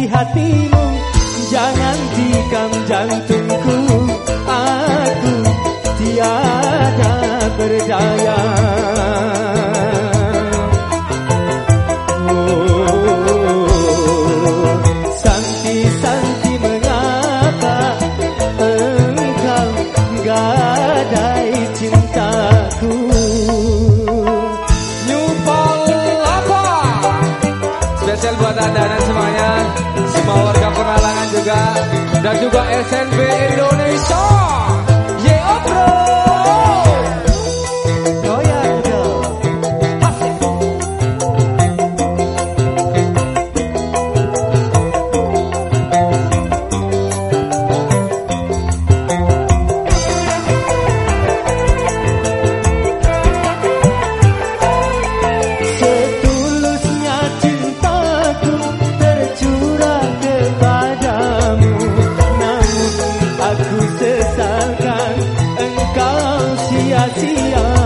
di hatimu. Jangan tikam jantungku. Aku tiada berdaya. Oh, Santi-santi mengapa Engkau gadai cinta? warga Pengalangan juga dan juga SNB Indonesia. Misalkan engkau sia-sia.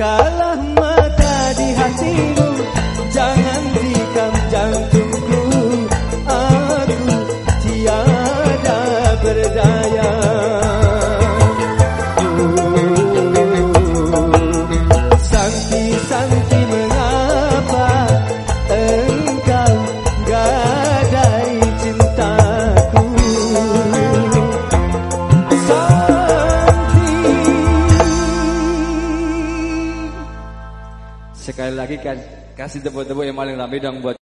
Kalah mata di hatimu. Sekali lagi kan kasih tepuk-tepuk yang paling rame dong buat